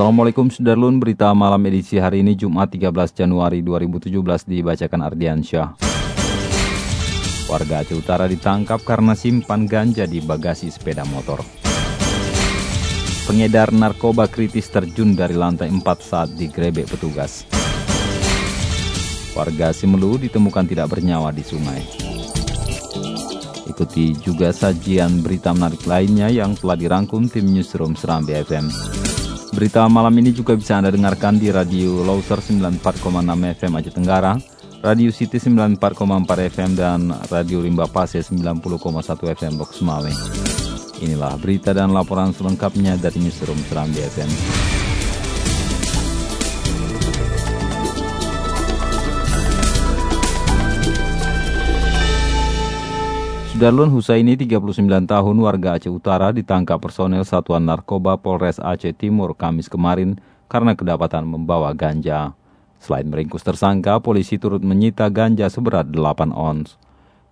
Assalamualaikum Sudarlun, berita malam edisi hari ini Jumat 13 Januari 2017 dibacakan Ardiansyah. Warga Aceh Utara ditangkap karena simpan ganja di bagasi sepeda motor. Pengedar narkoba kritis terjun dari lantai 4 saat digrebek petugas. Warga Simelu ditemukan tidak bernyawa di sungai. Ikuti juga sajian berita menarik lainnya yang telah dirangkum tim Newsroom Serambi FM. Berita malam ini juga bisa Anda dengarkan di Radio Loser 94,6 FM Aceh Tenggara, Radio City 94,4 FM, dan Radio Rimba Pase 90,1 FM Lok Sumawe. Inilah berita dan laporan selengkapnya dari Newsroom Serambi FM. Sudarlun Husaini, 39 tahun, warga Aceh Utara, ditangkap personel Satuan Narkoba Polres Aceh Timur Kamis kemarin karena kedapatan membawa ganja. Selain meringkus tersangka, polisi turut menyita ganja seberat 8 ons.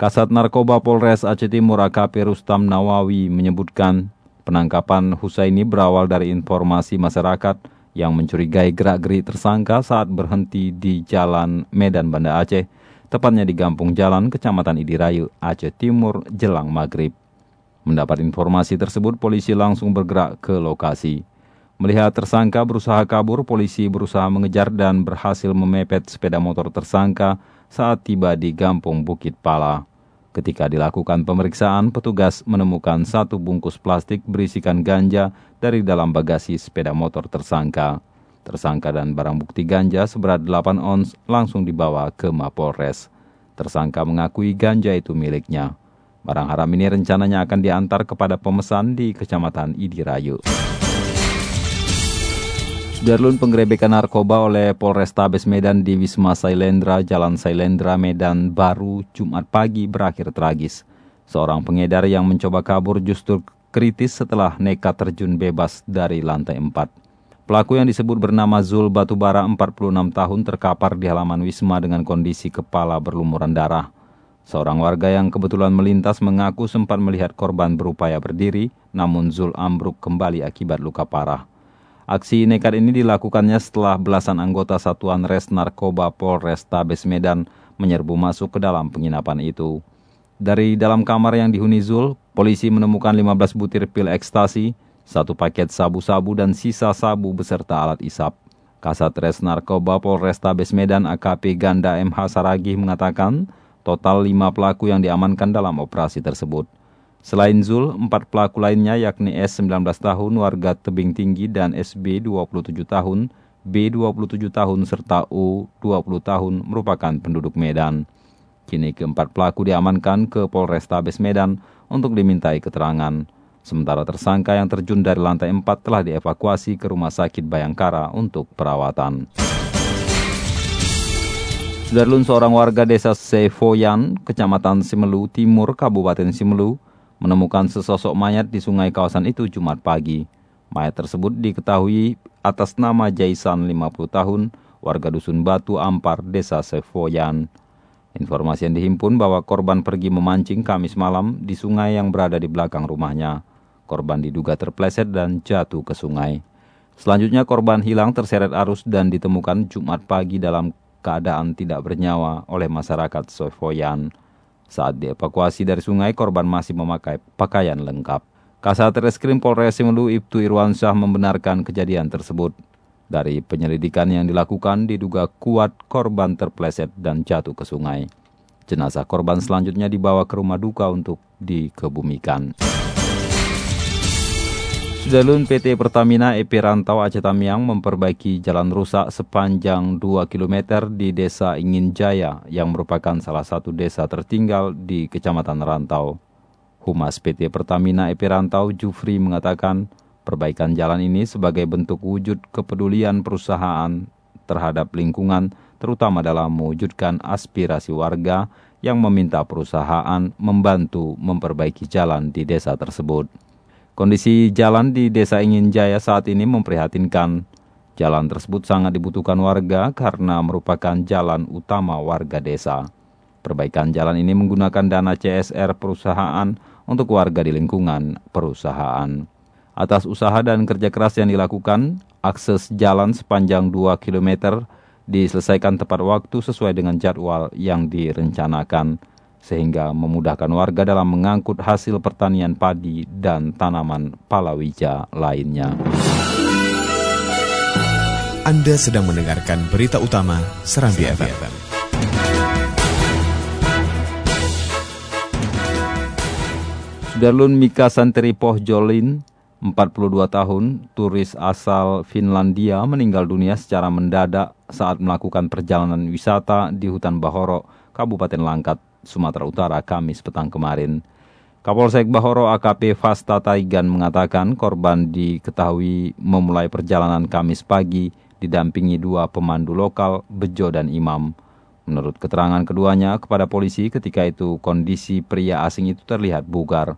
Kasat Narkoba Polres Aceh Timur AKP Rustam Nawawi menyebutkan penangkapan Husaini berawal dari informasi masyarakat yang mencurigai gerak-gerik tersangka saat berhenti di Jalan Medan Banda Aceh tepatnya di Gampung Jalan, Kecamatan Idirayu, Aceh Timur, jelang maghrib. Mendapat informasi tersebut, polisi langsung bergerak ke lokasi. Melihat tersangka berusaha kabur, polisi berusaha mengejar dan berhasil memepet sepeda motor tersangka saat tiba di Gampung Bukit Pala. Ketika dilakukan pemeriksaan, petugas menemukan satu bungkus plastik berisikan ganja dari dalam bagasi sepeda motor tersangka. Tersangka dan barang bukti ganja seberat 8 ons langsung dibawa ke Mapolres. Tersangka mengakui ganja itu miliknya. Barang haram ini rencananya akan diantar kepada pemesan di Kecamatan Idirayu. Darlun penggerebekan narkoba oleh Polrestabes Medan di Wisma Sailendra, Jalan Sailendra, Medan baru Jumat pagi berakhir tragis. Seorang pengedar yang mencoba kabur justru kritis setelah nekat terjun bebas dari lantai 4. Pelaku yang disebut bernama Zul Batubara 46 tahun terkapar di halaman Wisma dengan kondisi kepala berlumuran darah. Seorang warga yang kebetulan melintas mengaku sempat melihat korban berupaya berdiri, namun Zul ambruk kembali akibat luka parah. Aksi nekat ini dilakukannya setelah belasan anggota Satuan Res Narkoba Polres Tabes Medan menyerbu masuk ke dalam penginapan itu. Dari dalam kamar yang dihuni Zul, polisi menemukan 15 butir pil ekstasi, satu paket sabu-sabu dan sisa sabu beserta alat isap. Kasat Res Narkoba Polres Tabes Medan AKP Ganda MH Saragih mengatakan total 5 pelaku yang diamankan dalam operasi tersebut. Selain Zul, empat pelaku lainnya yakni S 19 tahun warga Tebing Tinggi dan SB 27 tahun, B 27 tahun serta U 20 tahun merupakan penduduk Medan. Kini keempat pelaku diamankan ke Polrestabes Medan untuk dimintai keterangan. Sementara tersangka yang terjun dari lantai 4 telah dievakuasi ke Rumah Sakit Bayangkara untuk perawatan. Sudarlun seorang warga desa Sefoyan, Kecamatan Simelu Timur, Kabupaten Simelu, menemukan sesosok mayat di sungai kawasan itu Jumat pagi. Mayat tersebut diketahui atas nama Jaisan 50 tahun, warga Dusun Batu Ampar, Desa Sefoyan. Informasi yang dihimpun bahwa korban pergi memancing Kamis malam di sungai yang berada di belakang rumahnya. Korban diduga terpleset dan jatuh ke sungai. Selanjutnya korban hilang terseret arus dan ditemukan Jumat pagi dalam keadaan tidak bernyawa oleh masyarakat Sefoyan. Saat dievakuasi dari sungai, korban masih memakai pakaian lengkap. Kasat Reskrim Polres Simelu Ibtu Irwansyah membenarkan kejadian tersebut. Dari penyelidikan yang dilakukan, diduga kuat korban terpleset dan jatuh ke sungai. Jenazah korban selanjutnya dibawa ke rumah duka untuk dikebumikan. Sudarlun PT Pertamina EP Rantau Aceh Tamiang memperbaiki jalan rusak sepanjang 2 km di Desa Ingin Jaya yang merupakan salah satu desa tertinggal di Kecamatan Rantau. Humas PT Pertamina EP Rantau Jufri mengatakan perbaikan jalan ini sebagai bentuk wujud kepedulian perusahaan terhadap lingkungan terutama dalam mewujudkan aspirasi warga yang meminta perusahaan membantu memperbaiki jalan di desa tersebut. Kondisi jalan di Desa Ingin Jaya saat ini memprihatinkan. Jalan tersebut sangat dibutuhkan warga karena merupakan jalan utama warga desa. Perbaikan jalan ini menggunakan dana CSR perusahaan untuk warga di lingkungan perusahaan. Atas usaha dan kerja keras yang dilakukan, akses jalan sepanjang 2 km diselesaikan tepat waktu sesuai dengan jadwal yang direncanakan sehingga memudahkan warga dalam mengangkut hasil pertanian padi dan tanaman palawija lainnya. Anda sedang mendengarkan berita utama Serambi FM. Sudarlun Mika Santeri Pohjolin, 42 tahun, turis asal Finlandia meninggal dunia secara mendadak saat melakukan perjalanan wisata di hutan Bahoro, Kabupaten Langkat, Sumatera Utara Kamis petang kemarin. Kapolsek Bahoro AKP Fasta Taigan mengatakan korban diketahui memulai perjalanan Kamis pagi didampingi dua pemandu lokal, Bejo dan Imam. Menurut keterangan keduanya kepada polisi ketika itu kondisi pria asing itu terlihat bugar.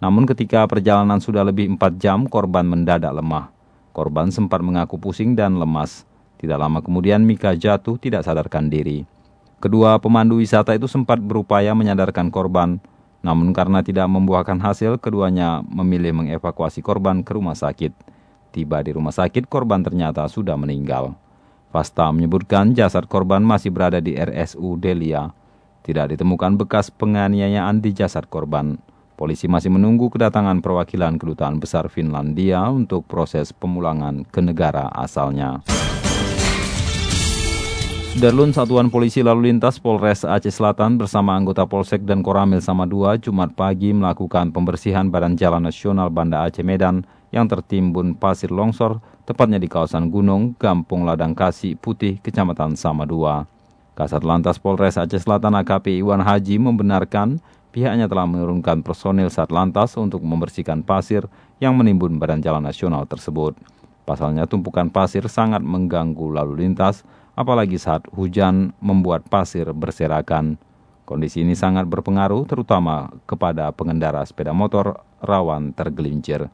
Namun ketika perjalanan sudah lebih empat jam korban mendadak lemah. Korban sempat mengaku pusing dan lemas. Tidak lama kemudian Mika jatuh tidak sadarkan diri. Kedua pemandu wisata itu sempat berupaya menyadarkan korban, namun karena tidak membuahkan hasil, keduanya memilih mengevakuasi korban ke rumah sakit. Tiba di rumah sakit, korban ternyata sudah meninggal. Fasta menyebutkan jasad korban masih berada di RSU Delia. Tidak ditemukan bekas penganiayaan di jasad korban. Polisi masih menunggu kedatangan perwakilan kedutaan besar Finlandia untuk proses pemulangan ke negara asalnya. Darlun Satuan Polisi Lalu Lintas Polres Aceh Selatan bersama anggota Polsek dan Koramil sama dua Jumat pagi melakukan pembersihan badan jalan nasional Banda Aceh Medan yang tertimbun pasir longsor tepatnya di kawasan Gunung, Gampung Ladang Kasih Putih, Kecamatan Sama Dua. Kasat Lantas Polres Aceh Selatan AKP Iwan Haji membenarkan pihaknya telah menurunkan personil saat lantas untuk membersihkan pasir yang menimbun badan jalan nasional tersebut. Pasalnya tumpukan pasir sangat mengganggu lalu lintas apalagi saat hujan membuat pasir berserakan. Kondisi ini sangat berpengaruh terutama kepada pengendara sepeda motor rawan tergelincir.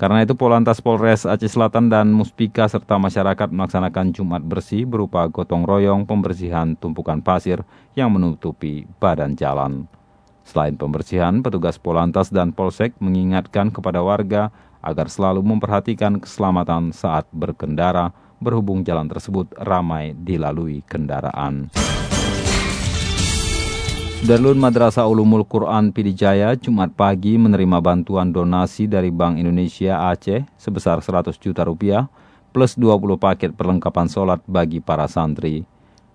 Karena itu Polantas Polres Aceh Selatan dan Muspika serta masyarakat melaksanakan Jumat bersih berupa gotong royong pembersihan tumpukan pasir yang menutupi badan jalan. Selain pembersihan, petugas Polantas dan Polsek mengingatkan kepada warga agar selalu memperhatikan keselamatan saat berkendara berhubung jalan tersebut ramai dilalui kendaraan. Darlun Madrasah Ulumul Quran Pidijaya Jumat pagi menerima bantuan donasi dari Bank Indonesia Aceh sebesar 100 juta rupiah plus 20 paket perlengkapan sholat bagi para santri.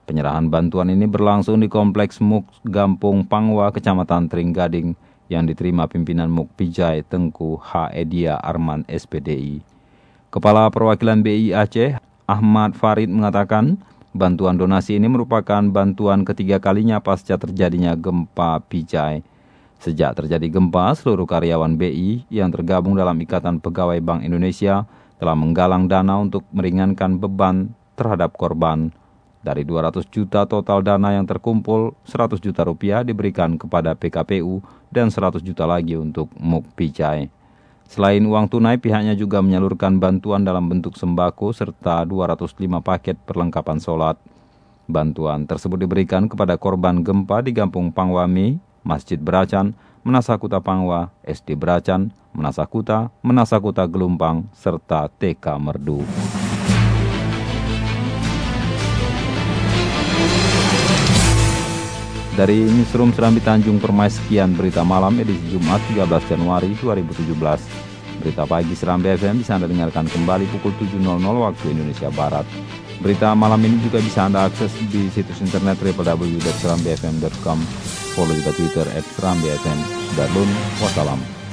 Penyerahan bantuan ini berlangsung di Kompleks MUK Gampung Pangwa, Kecamatan Tringgading yang diterima pimpinan MUK Pijai Tengku H. Edia Arman SPDI. Kepala Perwakilan BI Aceh, Ahmad Farid mengatakan, bantuan donasi ini merupakan bantuan ketiga kalinya pasca terjadinya gempa Pijai. Sejak terjadi gempa, seluruh karyawan BI yang tergabung dalam Ikatan Pegawai Bank Indonesia telah menggalang dana untuk meringankan beban terhadap korban. Dari 200 juta total dana yang terkumpul, 100 juta rupiah diberikan kepada PKPU dan 100 juta lagi untuk MUK Pijai. Selain uang tunai, pihaknya juga menyalurkan bantuan dalam bentuk sembako serta 205 paket perlengkapan sholat. Bantuan tersebut diberikan kepada korban gempa di Gampung Pangwami, Masjid Beracan, Menasakuta Pangwa, SD Beracan, Menasakuta, Menasakuta Gelumpang, serta TK Merdu. Dari Newsroom Serambi Tanjung Permai sekian berita malam edisi Jumat 13 Januari 2017. Berita pagi Serambi FM bisa Anda dengarkan kembali pukul 7.00 waktu Indonesia Barat. Berita malam ini juga bisa Anda akses di situs internet www.serambifm.com. Follow juga Twitter at Serambi FM. Wassalam.